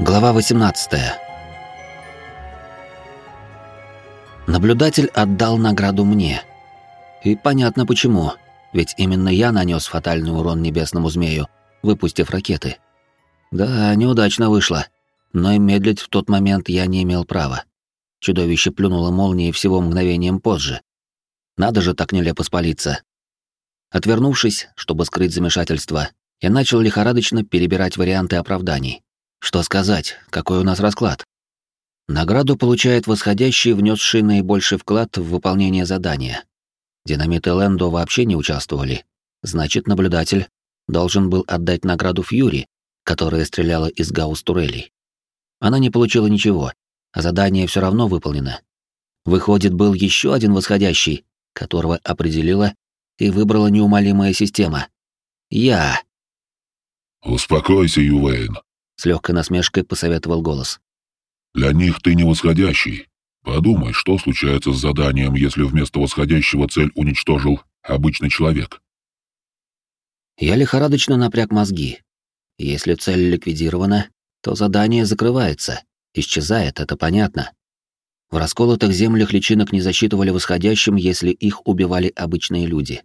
Глава 18. Наблюдатель отдал награду мне. И понятно почему, ведь именно я нанес фатальный урон небесному змею, выпустив ракеты. Да, неудачно вышло, но и медлить в тот момент я не имел права. Чудовище плюнуло молнией всего мгновением позже. Надо же так нелепо спалиться. Отвернувшись, чтобы скрыть замешательство, я начал лихорадочно перебирать варианты оправданий. Что сказать, какой у нас расклад? Награду получает восходящий, внесший наибольший вклад в выполнение задания. Динамит и Лэндо вообще не участвовали. Значит, наблюдатель должен был отдать награду Фьюри, которая стреляла из гаусс-турелей. Она не получила ничего, а задание все равно выполнено. Выходит, был еще один восходящий, которого определила и выбрала неумолимая система. Я. «Успокойся, Ювейн», с легкой насмешкой посоветовал голос. Для них ты не восходящий. Подумай, что случается с заданием, если вместо восходящего цель уничтожил обычный человек. Я лихорадочно напряг мозги. Если цель ликвидирована, то задание закрывается, исчезает, это понятно. В расколотых землях личинок не засчитывали восходящим, если их убивали обычные люди.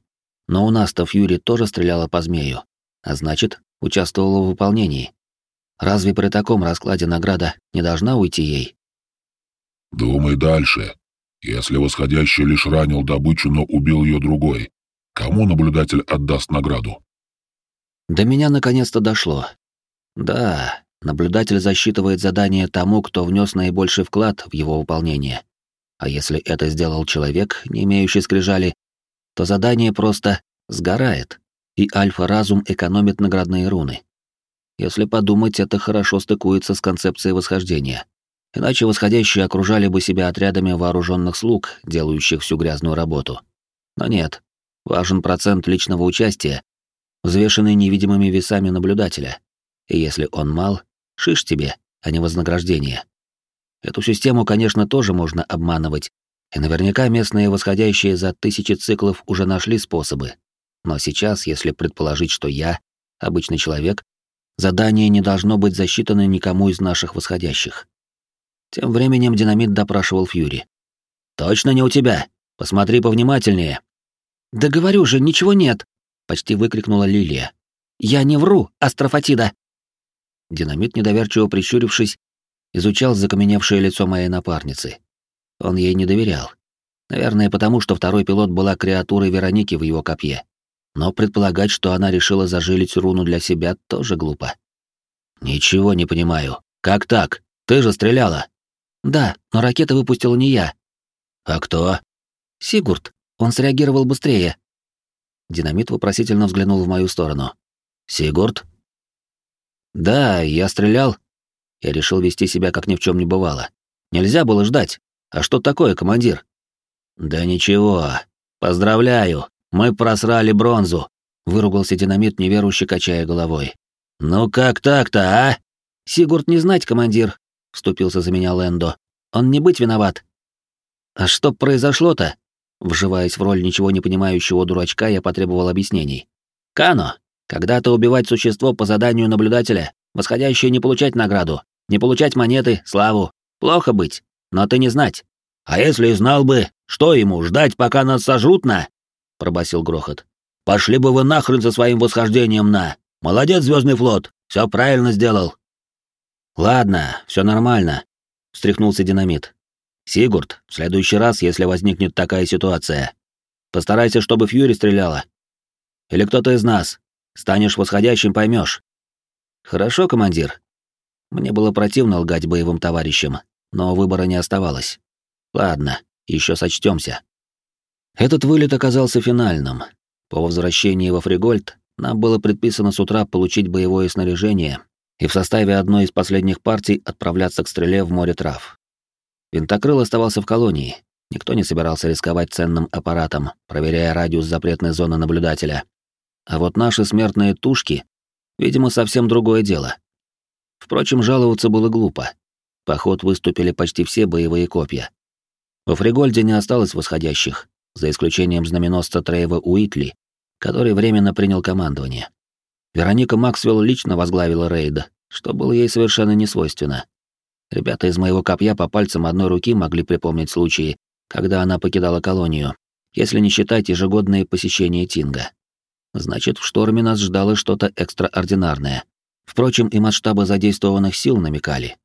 Но у нас-то Фьюри тоже стреляла по змею, а значит, участвовала в выполнении. Разве при таком раскладе награда не должна уйти ей? Думай дальше. Если восходящий лишь ранил добычу, но убил ее другой, кому наблюдатель отдаст награду? До меня наконец-то дошло. Да, наблюдатель засчитывает задание тому, кто внес наибольший вклад в его выполнение. А если это сделал человек, не имеющий скрижали, то задание просто сгорает, и альфа-разум экономит наградные руны. Если подумать, это хорошо стыкуется с концепцией восхождения. Иначе восходящие окружали бы себя отрядами вооруженных слуг, делающих всю грязную работу. Но нет, важен процент личного участия, взвешенный невидимыми весами наблюдателя. И если он мал, шиш тебе, а не вознаграждение. Эту систему, конечно, тоже можно обманывать, и наверняка местные восходящие за тысячи циклов уже нашли способы. Но сейчас, если предположить, что я, обычный человек, Задание не должно быть засчитано никому из наших восходящих. Тем временем динамит допрашивал Фьюри. «Точно не у тебя? Посмотри повнимательнее». «Да говорю же, ничего нет!» — почти выкрикнула Лилия. «Я не вру, астрофатида!» Динамит, недоверчиво прищурившись, изучал закаменевшее лицо моей напарницы. Он ей не доверял. Наверное, потому что второй пилот была креатурой Вероники в его копье но предполагать, что она решила зажилить руну для себя, тоже глупо. «Ничего не понимаю. Как так? Ты же стреляла!» «Да, но ракеты выпустила не я». «А кто?» «Сигурд. Он среагировал быстрее». Динамит вопросительно взглянул в мою сторону. «Сигурд?» «Да, я стрелял». Я решил вести себя, как ни в чем не бывало. Нельзя было ждать. А что такое, командир? «Да ничего. Поздравляю. Мы просрали бронзу, выругался динамит, неверующе качая головой. Ну как так-то, а? Сигурд не знать, командир, вступился за меня Лэндо. Он не быть виноват. А что произошло-то? Вживаясь в роль ничего не понимающего дурачка, я потребовал объяснений. Кано, когда-то убивать существо по заданию наблюдателя, восходящее не получать награду, не получать монеты, славу. Плохо быть, но ты не знать. А если знал бы, что ему, ждать, пока нас сожрут на? — пробасил грохот. «Пошли бы вы нахрен со своим восхождением на! Молодец, Звездный флот! Все правильно сделал!» «Ладно, все нормально», — встряхнулся динамит. «Сигурд, в следующий раз, если возникнет такая ситуация, постарайся, чтобы Фьюри стреляла. Или кто-то из нас. Станешь восходящим, поймешь. «Хорошо, командир». Мне было противно лгать боевым товарищам, но выбора не оставалось. Ладно, еще сочтемся. Этот вылет оказался финальным. По возвращении во Фригольд нам было предписано с утра получить боевое снаряжение и в составе одной из последних партий отправляться к стреле в море трав. Винтокрыл оставался в колонии. Никто не собирался рисковать ценным аппаратом, проверяя радиус запретной зоны наблюдателя. А вот наши смертные тушки, видимо, совсем другое дело. Впрочем, жаловаться было глупо. Поход выступили почти все боевые копья. Во Фригольде не осталось восходящих, за исключением знаменосца Трейва Уитли, который временно принял командование. Вероника Максвелл лично возглавила рейд, что было ей совершенно не свойственно. Ребята из моего копья по пальцам одной руки могли припомнить случаи, когда она покидала колонию, если не считать ежегодные посещения Тинга. Значит, в шторме нас ждало что-то экстраординарное. Впрочем, и масштабы задействованных сил намекали.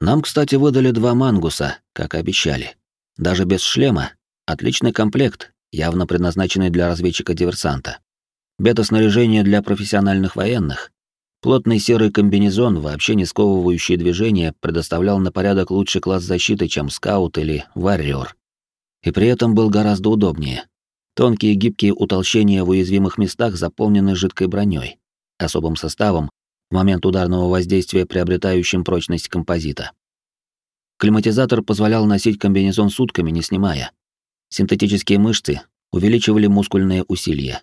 Нам, кстати, выдали два мангуса, как обещали. Даже без шлема. Отличный комплект, явно предназначенный для разведчика-диверсанта. Бета-снаряжение для профессиональных военных. Плотный серый комбинезон, вообще не сковывающий движения, предоставлял на порядок лучший класс защиты, чем скаут или варриор. И при этом был гораздо удобнее. Тонкие гибкие утолщения в уязвимых местах заполнены жидкой броней, особым составом, в момент ударного воздействия приобретающим прочность композита. Климатизатор позволял носить комбинезон сутками, не снимая. Синтетические мышцы увеличивали мускульные усилия.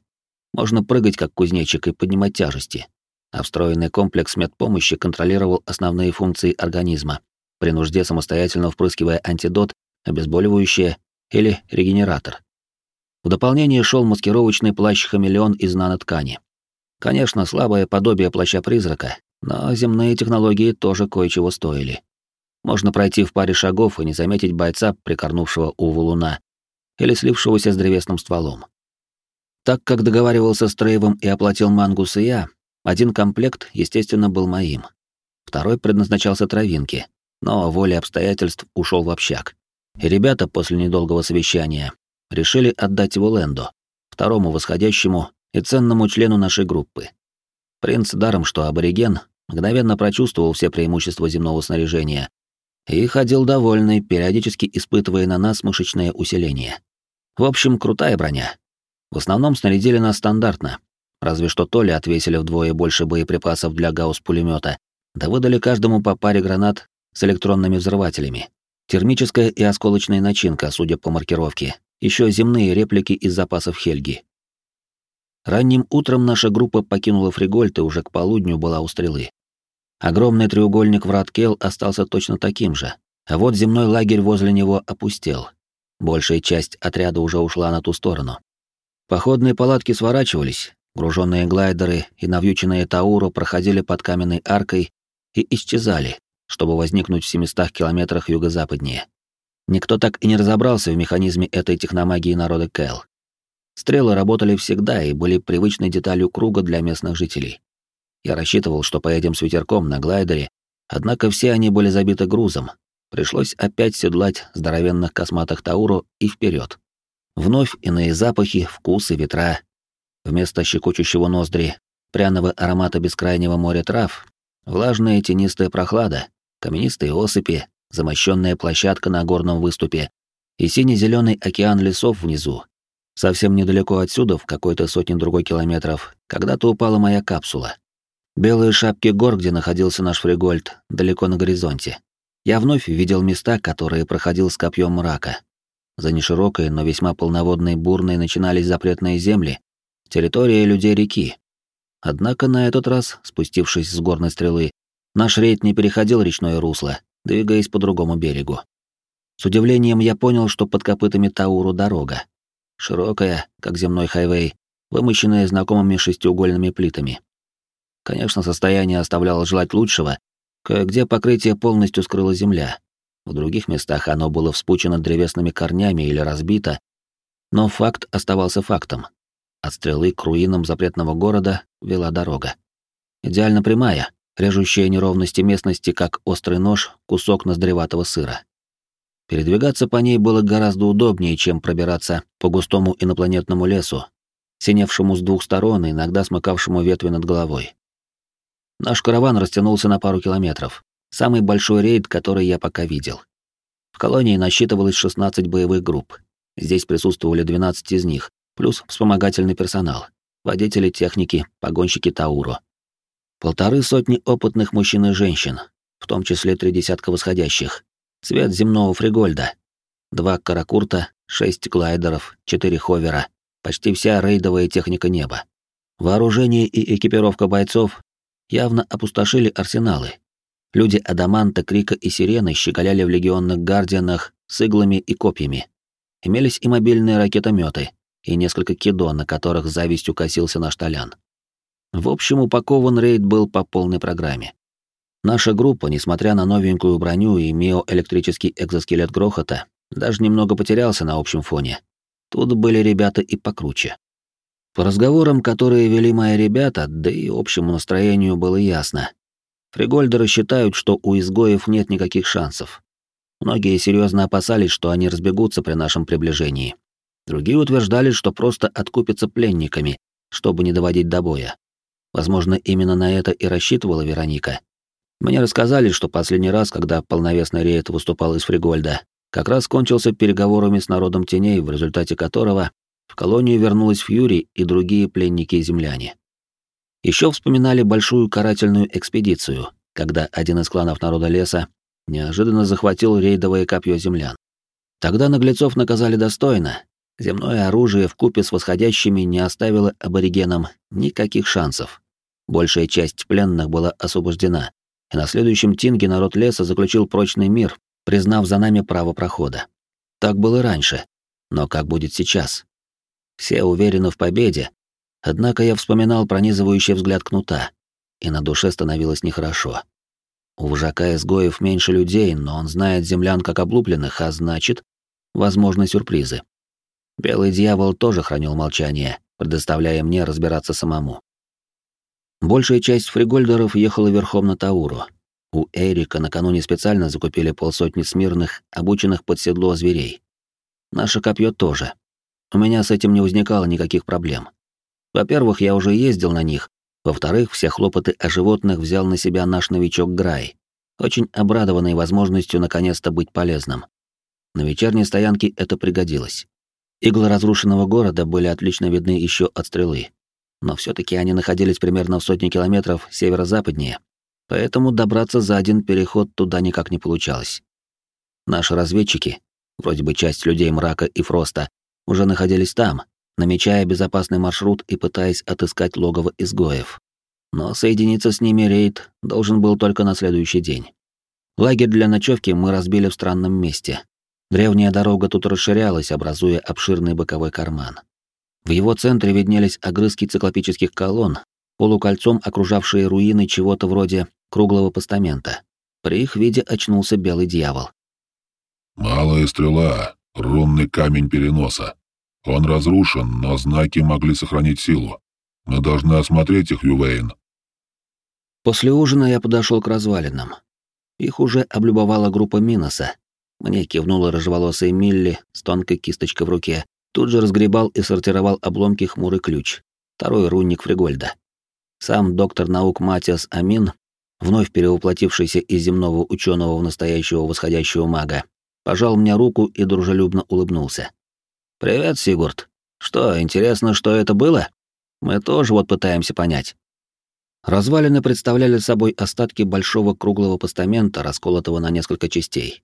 Можно прыгать как кузнечик и поднимать тяжести. А встроенный комплекс медпомощи контролировал основные функции организма, при нужде самостоятельно впрыскивая антидот, обезболивающее или регенератор. В дополнение шел маскировочный плащ-хамелеон из наноткани. Конечно, слабое подобие плаща-призрака, но земные технологии тоже кое-чего стоили. Можно пройти в паре шагов и не заметить бойца, прикорнувшего у валуна, или слившегося с древесным стволом. Так как договаривался с Трейвом и оплатил Мангус и я, один комплект, естественно, был моим. Второй предназначался травинке, но волей обстоятельств ушел в общак. И ребята после недолгого совещания решили отдать его Лэндо, второму восходящему и ценному члену нашей группы. Принц, даром что абориген, мгновенно прочувствовал все преимущества земного снаряжения и ходил довольный, периодически испытывая на нас мышечное усиление. В общем, крутая броня. В основном снарядили нас стандартно, разве что то ли отвесили вдвое больше боеприпасов для гаусс-пулемета, да выдали каждому по паре гранат с электронными взрывателями. Термическая и осколочная начинка, судя по маркировке, еще земные реплики из запасов Хельги. Ранним утром наша группа покинула Фригольт и уже к полудню была у стрелы. Огромный треугольник врат Кел остался точно таким же, а вот земной лагерь возле него опустел. Большая часть отряда уже ушла на ту сторону. Походные палатки сворачивались, груженные глайдеры и навьюченные Тауру проходили под каменной аркой и исчезали, чтобы возникнуть в 700 километрах юго-западнее. Никто так и не разобрался в механизме этой техномагии народа Кэл. Стрелы работали всегда и были привычной деталью круга для местных жителей. Я рассчитывал, что поедем с ветерком на глайдере, однако все они были забиты грузом. Пришлось опять седлать здоровенных косматых Тауру и вперед. Вновь иные запахи, вкусы, ветра. Вместо щекочущего ноздри, пряного аромата бескрайнего моря трав, влажная тенистая прохлада, каменистые осыпи, замощенная площадка на горном выступе и сине-зеленый океан лесов внизу. Совсем недалеко отсюда, в какой-то сотне другой километров, когда-то упала моя капсула. Белые шапки гор, где находился наш фригольд, далеко на горизонте. Я вновь видел места, которые проходил с копьем мрака. За неширокой, но весьма полноводной бурной начинались запретные земли, территория людей реки. Однако на этот раз, спустившись с горной стрелы, наш рейд не переходил речное русло, двигаясь по другому берегу. С удивлением я понял, что под копытами Тауру дорога. Широкая, как земной хайвей, вымощенная знакомыми шестиугольными плитами. Конечно, состояние оставляло желать лучшего, кое-где покрытие полностью скрыла земля. В других местах оно было вспучено древесными корнями или разбито, но факт оставался фактом. От стрелы к руинам запретного города вела дорога. Идеально прямая, режущая неровности местности, как острый нож, кусок ноздреватого сыра. Передвигаться по ней было гораздо удобнее, чем пробираться по густому инопланетному лесу, синевшему с двух сторон и иногда смыкавшему ветви над головой. Наш караван растянулся на пару километров, самый большой рейд, который я пока видел. В колонии насчитывалось 16 боевых групп. Здесь присутствовали 12 из них, плюс вспомогательный персонал, водители техники, погонщики Тауру. Полторы сотни опытных мужчин и женщин, в том числе три десятка восходящих. Цвет земного фригольда. Два каракурта, шесть глайдеров, четыре ховера, почти вся рейдовая техника неба. Вооружение и экипировка бойцов явно опустошили арсеналы. Люди Адаманта, Крика и Сирены щеголяли в легионных гардианах с иглами и копьями. Имелись и мобильные ракетометы, и несколько кидо, на которых завистью косился наш Толян. В общем, упакован рейд был по полной программе. Наша группа, несмотря на новенькую броню и миоэлектрический экзоскелет грохота, даже немного потерялся на общем фоне. Тут были ребята и покруче. По разговорам, которые вели мои ребята, да и общему настроению было ясно. Фригольдеры считают, что у изгоев нет никаких шансов. Многие серьезно опасались, что они разбегутся при нашем приближении. Другие утверждали, что просто откупятся пленниками, чтобы не доводить до боя. Возможно, именно на это и рассчитывала Вероника. Мне рассказали, что последний раз, когда полновесный рейд выступал из Фригольда, как раз кончился переговорами с народом теней, в результате которого в колонию вернулась Фьюри и другие пленники-земляне. Еще вспоминали большую карательную экспедицию, когда один из кланов народа леса неожиданно захватил рейдовое копье землян. Тогда наглецов наказали достойно. Земное оружие в купе с восходящими не оставило аборигенам никаких шансов. Большая часть пленных была освобождена, и на следующем тинге народ леса заключил прочный мир, признав за нами право прохода. Так было раньше, но как будет сейчас? Все уверены в победе, однако я вспоминал пронизывающий взгляд кнута, и на душе становилось нехорошо. У вожака изгоев меньше людей, но он знает землян как облупленных, а значит, возможны сюрпризы. Белый дьявол тоже хранил молчание, предоставляя мне разбираться самому. Большая часть фригольдеров ехала верхом на Тауру. У Эрика накануне специально закупили полсотни смирных, обученных под седло зверей. Наше копье тоже. У меня с этим не возникало никаких проблем. Во-первых, я уже ездил на них. Во-вторых, все хлопоты о животных взял на себя наш новичок Грай, очень обрадованный возможностью наконец-то быть полезным. На вечерней стоянке это пригодилось. Иглы разрушенного города были отлично видны еще от стрелы, но все-таки они находились примерно в сотне километров северо-западнее, поэтому добраться за один переход туда никак не получалось. Наши разведчики, вроде бы часть людей мрака и фроста, уже находились там, намечая безопасный маршрут и пытаясь отыскать логово изгоев. Но соединиться с ними рейд должен был только на следующий день. Лагерь для ночевки мы разбили в странном месте. Древняя дорога тут расширялась, образуя обширный боковой карман. В его центре виднелись огрызки циклопических колонн, полукольцом окружавшие руины чего-то вроде круглого постамента. При их виде очнулся белый дьявол. «Малая стрела, рунный камень переноса. Он разрушен, но знаки могли сохранить силу. Мы должны осмотреть их, Ювейн». После ужина я подошел к развалинам. Их уже облюбовала группа Миноса. Мне кивнула рыжеволосая Милли с тонкой кисточкой в руке, Тут же разгребал и сортировал обломки хмурый ключ, второй рунник Фригольда. Сам доктор наук Матиас Амин, вновь перевоплотившийся из земного ученого в настоящего восходящего мага, пожал мне руку и дружелюбно улыбнулся. «Привет, Сигурд. Что, интересно, что это было? Мы тоже вот пытаемся понять». Развалины представляли собой остатки большого круглого постамента, расколотого на несколько частей.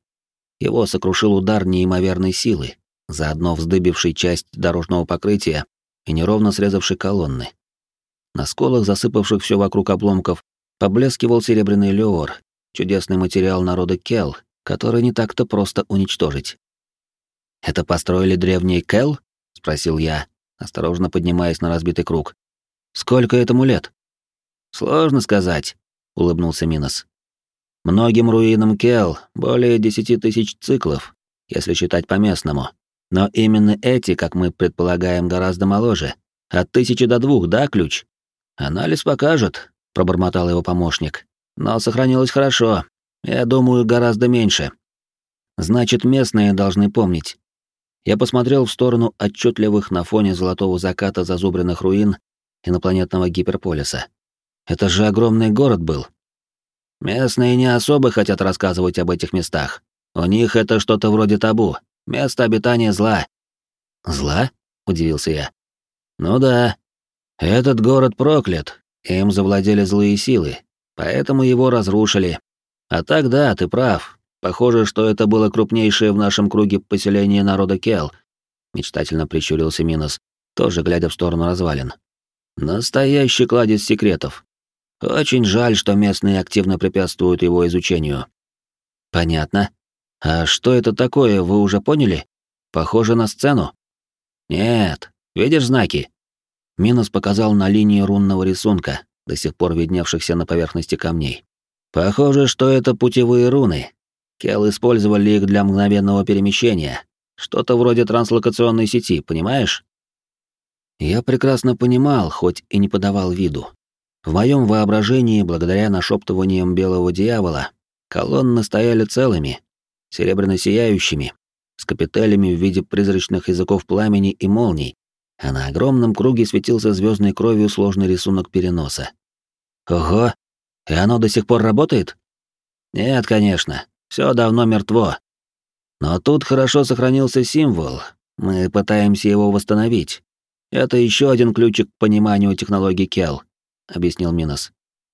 Его сокрушил удар неимоверной силы, заодно вздыбивший часть дорожного покрытия и неровно срезавший колонны. На сколах, засыпавших все вокруг обломков, поблескивал серебряный леор, чудесный материал народа Кел, который не так-то просто уничтожить. «Это построили древние Кел?» — спросил я, осторожно поднимаясь на разбитый круг. «Сколько этому лет?» «Сложно сказать», — улыбнулся Минос. «Многим руинам Кел более десяти тысяч циклов, если считать по-местному. Но именно эти, как мы предполагаем, гораздо моложе. От тысячи до двух, да, ключ? Анализ покажет, пробормотал его помощник. Но сохранилось хорошо. Я думаю, гораздо меньше. Значит, местные должны помнить. Я посмотрел в сторону отчетливых на фоне золотого заката зазубренных руин инопланетного гиперполиса. Это же огромный город был. Местные не особо хотят рассказывать об этих местах. У них это что-то вроде табу, Место обитания зла». «Зла?» — удивился я. «Ну да. Этот город проклят. Им завладели злые силы, поэтому его разрушили. А так да, ты прав. Похоже, что это было крупнейшее в нашем круге поселение народа Кел. Мечтательно прищурился Минос, тоже глядя в сторону развалин. Настоящий кладезь секретов. Очень жаль, что местные активно препятствуют его изучению. Понятно. А что это такое, вы уже поняли? Похоже на сцену? Нет. Видишь знаки? Минус показал на линии рунного рисунка, до сих пор видневшихся на поверхности камней. Похоже, что это путевые руны. Кел использовали их для мгновенного перемещения. Что-то вроде транслокационной сети, понимаешь? Я прекрасно понимал, хоть и не подавал виду. В моем воображении, благодаря нашептываниям белого дьявола, колонны стояли целыми, серебряно-сияющими, с капителями в виде призрачных языков пламени и молний, а на огромном круге светился звездной кровью сложный рисунок переноса. Ого, и оно до сих пор работает? Нет, конечно, все давно мертво. Но тут хорошо сохранился символ. Мы пытаемся его восстановить. Это еще один ключик к пониманию технологии Кел, объяснил Минос.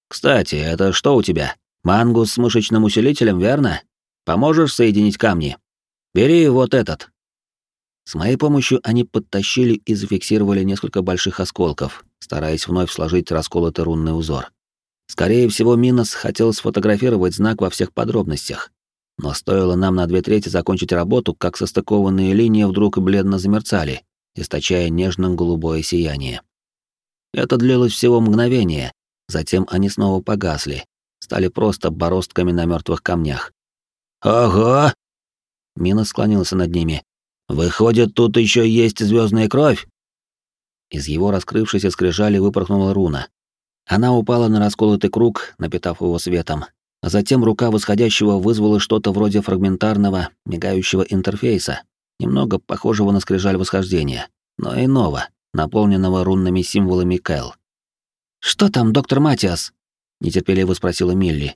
Кстати, это что у тебя? Мангус с мышечным усилителем, верно? Поможешь соединить камни? Бери вот этот. С моей помощью они подтащили и зафиксировали несколько больших осколков, стараясь вновь сложить расколотый рунный узор. Скорее всего, Минос хотел сфотографировать знак во всех подробностях. Но стоило нам на две трети закончить работу, как состыкованные линии вдруг бледно замерцали, источая нежно-голубое сияние. Это длилось всего мгновение, затем они снова погасли, стали просто бороздками на мертвых камнях. «Ого!» Мина склонился над ними. «Выходит, тут еще есть звездная кровь?» Из его раскрывшейся скрижали выпорхнула руна, она упала на расколотый круг, напитав его светом, а затем рука восходящего вызвала что-то вроде фрагментарного, мигающего интерфейса, немного похожего на скрижаль восхождения, но иного, наполненного рунными символами Кэл. «Что там, доктор Матиас?» — нетерпеливо спросила Милли.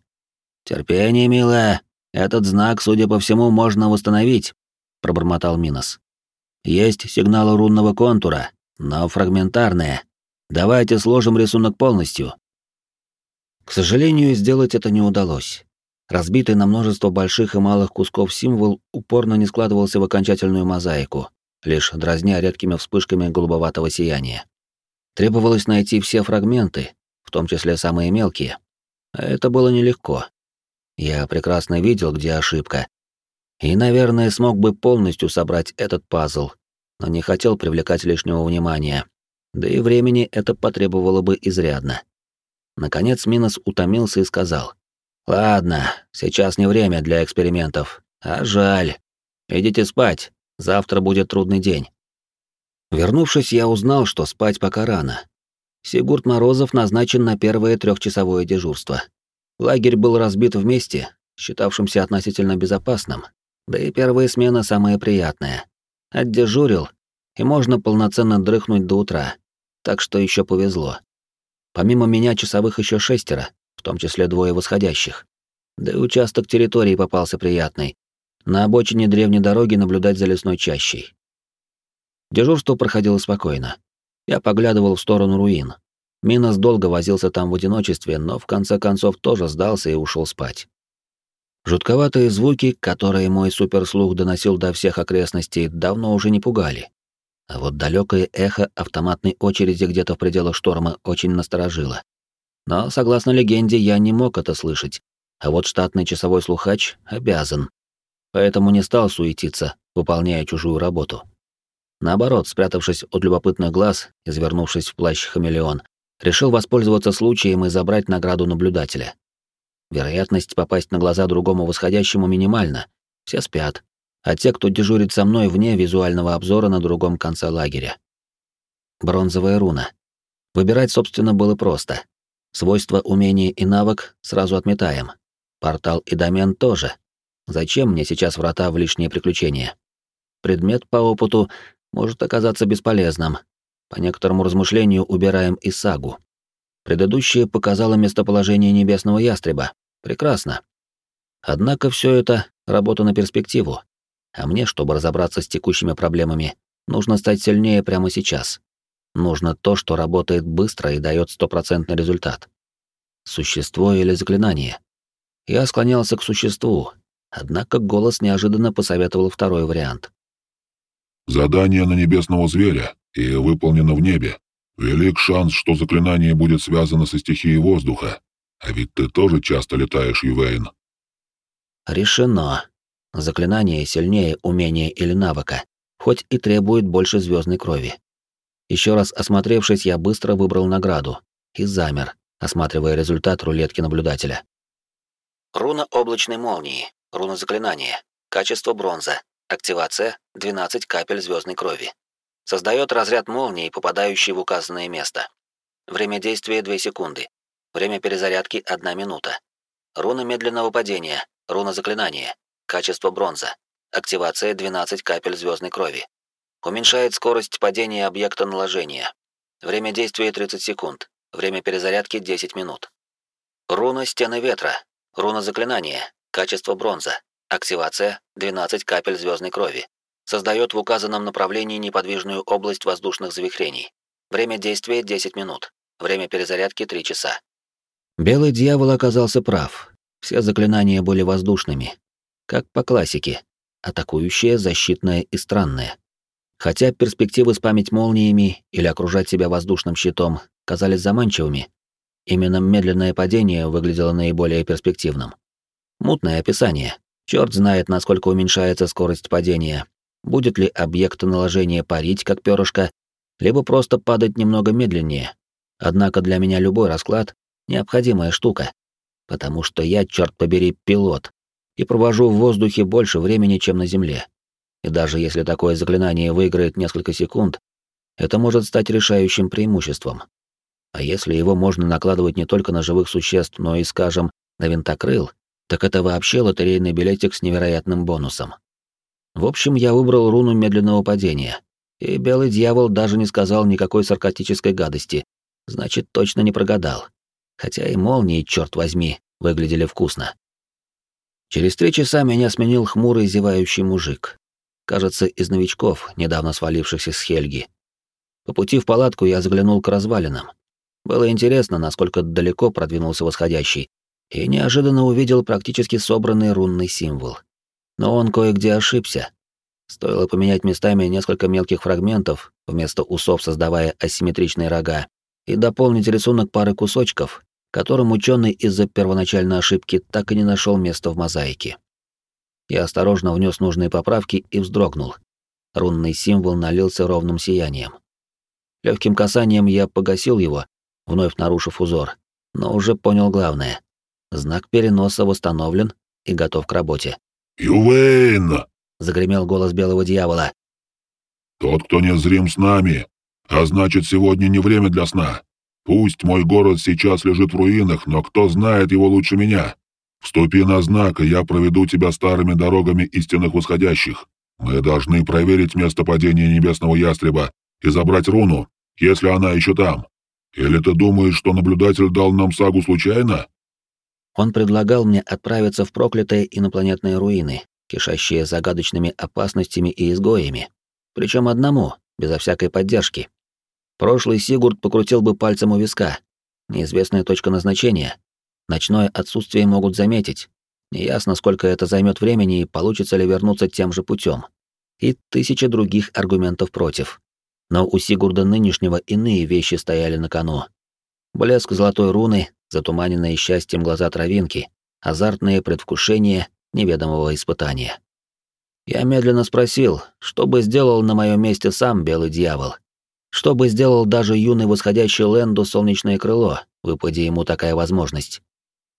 «Терпение, милая. Этот знак, судя по всему, можно восстановить», — пробормотал Минос. «Есть сигналы рунного контура, но фрагментарные, Давайте сложим рисунок полностью. К сожалению, сделать это не удалось. Разбитый на множество больших и малых кусков символ упорно не складывался в окончательную мозаику, лишь дразня редкими вспышками голубоватого сияния. Требовалось найти все фрагменты, в том числе самые мелкие. А это было нелегко. Я прекрасно видел, где ошибка. И, наверное, смог бы полностью собрать этот пазл, но не хотел привлекать лишнего внимания, да и времени это потребовало бы изрядно. Наконец Минос утомился и сказал. «Ладно, сейчас не время для экспериментов. А жаль. Идите спать, завтра будет трудный день». Вернувшись, я узнал, что спать пока рано. Сигурд Морозов назначен на первое трехчасовое дежурство. Лагерь был разбит вместе, считавшимся относительно безопасным, да и первая смена самая приятная. Отдежурил, и можно полноценно дрыхнуть до утра так что еще повезло. Помимо меня часовых еще шестеро, в том числе двое восходящих. Да и участок территории попался приятный. На обочине древней дороги наблюдать за лесной чащей. Дежурство проходило спокойно. Я поглядывал в сторону руин. Минос долго возился там в одиночестве, но в конце концов тоже сдался и ушел спать. Жутковатые звуки, которые мой суперслух доносил до всех окрестностей, давно уже не пугали. А вот далекое эхо автоматной очереди где-то в пределах шторма очень насторожило. Но, согласно легенде, я не мог это слышать, а вот штатный часовой слухач обязан. Поэтому не стал суетиться, выполняя чужую работу. Наоборот, спрятавшись от любопытных глаз и завернувшись в плащ хамелеон, решил воспользоваться случаем и забрать награду наблюдателя. Вероятность попасть на глаза другому восходящему минимальна. Все спят, а те, кто дежурит со мной вне визуального обзора на другом конце лагеря. Бронзовая руна. Выбирать, собственно, было просто. Свойства, умения и навык сразу отметаем. Портал и домен тоже. Зачем мне сейчас врата в лишние приключения? Предмет по опыту может оказаться бесполезным. По некоторому размышлению убираем и сагу. Предыдущее показало местоположение небесного ястреба. Прекрасно. Однако все это — работа на перспективу. А мне, чтобы разобраться с текущими проблемами, нужно стать сильнее прямо сейчас. Нужно то, что работает быстро и дает стопроцентный результат. Существо или заклинание? Я склонялся к существу, однако голос неожиданно посоветовал второй вариант. Задание на небесного зверя и выполнено в небе. Велик шанс, что заклинание будет связано со стихией воздуха. А ведь ты тоже часто летаешь, Ювейн. Решено. Заклинание сильнее умения или навыка, хоть и требует больше звездной крови. Еще раз осмотревшись, я быстро выбрал награду и замер, осматривая результат рулетки наблюдателя. Руна облачной молнии. Руна заклинания. Качество бронза. Активация 12 капель звездной крови. Создает разряд молнии, попадающий в указанное место. Время действия 2 секунды. Время перезарядки 1 минута. Руна медленного падения. Руна заклинания. Качество бронза. Активация 12 капель звездной крови. Уменьшает скорость падения объекта наложения. Время действия 30 секунд. Время перезарядки 10 минут. Руна стены ветра. Руна заклинания. Качество бронза. Активация 12 капель звездной крови. Создает в указанном направлении неподвижную область воздушных завихрений. Время действия 10 минут. Время перезарядки 3 часа. Белый дьявол оказался прав. Все заклинания были воздушными. Как по классике. Атакующее, защитное и странное. Хотя перспективы спамить молниями или окружать себя воздушным щитом казались заманчивыми, именно медленное падение выглядело наиболее перспективным. Мутное описание. Черт знает, насколько уменьшается скорость падения. Будет ли объект наложения парить, как перышко, либо просто падать немного медленнее. Однако для меня любой расклад — необходимая штука, потому что я, черт побери, пилот, и провожу в воздухе больше времени, чем на земле. И даже если такое заклинание выиграет несколько секунд, это может стать решающим преимуществом. А если его можно накладывать не только на живых существ, но и, скажем, на винтокрыл, так это вообще лотерейный билетик с невероятным бонусом. В общем, я выбрал руну медленного падения, и белый дьявол даже не сказал никакой саркастической гадости, значит, точно не прогадал. Хотя и молнии, черт возьми, выглядели вкусно. Через три часа меня сменил хмурый зевающий мужик. Кажется, из новичков, недавно свалившихся с Хельги. По пути в палатку я заглянул к развалинам. Было интересно, насколько далеко продвинулся восходящий, и неожиданно увидел практически собранный рунный символ. Но он кое-где ошибся. Стоило поменять местами несколько мелких фрагментов, вместо усов создавая асимметричные рога, и дополнить рисунок пары кусочков, которым ученый из-за первоначальной ошибки так и не нашел места в мозаике. Я осторожно внес нужные поправки и вздрогнул. Рунный символ налился ровным сиянием. Легким касанием я погасил его, вновь нарушив узор, но уже понял главное. Знак переноса восстановлен и готов к работе. «Ювейн!» — загремел голос белого дьявола. «Тот, кто не зрим с нами, а значит, сегодня не время для сна. Пусть мой город сейчас лежит в руинах, но кто знает его лучше меня? Вступи на знак, и я проведу тебя старыми дорогами истинных восходящих. Мы должны проверить место падения небесного ястреба и забрать руну, если она еще там. Или ты думаешь, что наблюдатель дал нам сагу случайно?» Он предлагал мне отправиться в проклятые инопланетные руины, кишащие загадочными опасностями и изгоями. Причем одному, безо всякой поддержки. Прошлый Сигурд покрутил бы пальцем у виска. Неизвестная точка назначения. Ночное отсутствие могут заметить. Неясно, сколько это займет времени и получится ли вернуться тем же путем. И тысячи других аргументов против. Но у Сигурда нынешнего иные вещи стояли на кону. Блеск золотой руны, затуманенные счастьем глаза травинки, азартные предвкушения неведомого испытания. Я медленно спросил, что бы сделал на моем месте сам белый дьявол, что бы сделал даже юный восходящий Лэнду солнечное крыло, выпади ему такая возможность?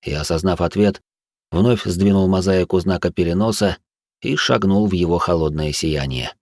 И, осознав ответ, вновь сдвинул мозаику знака переноса и шагнул в его холодное сияние.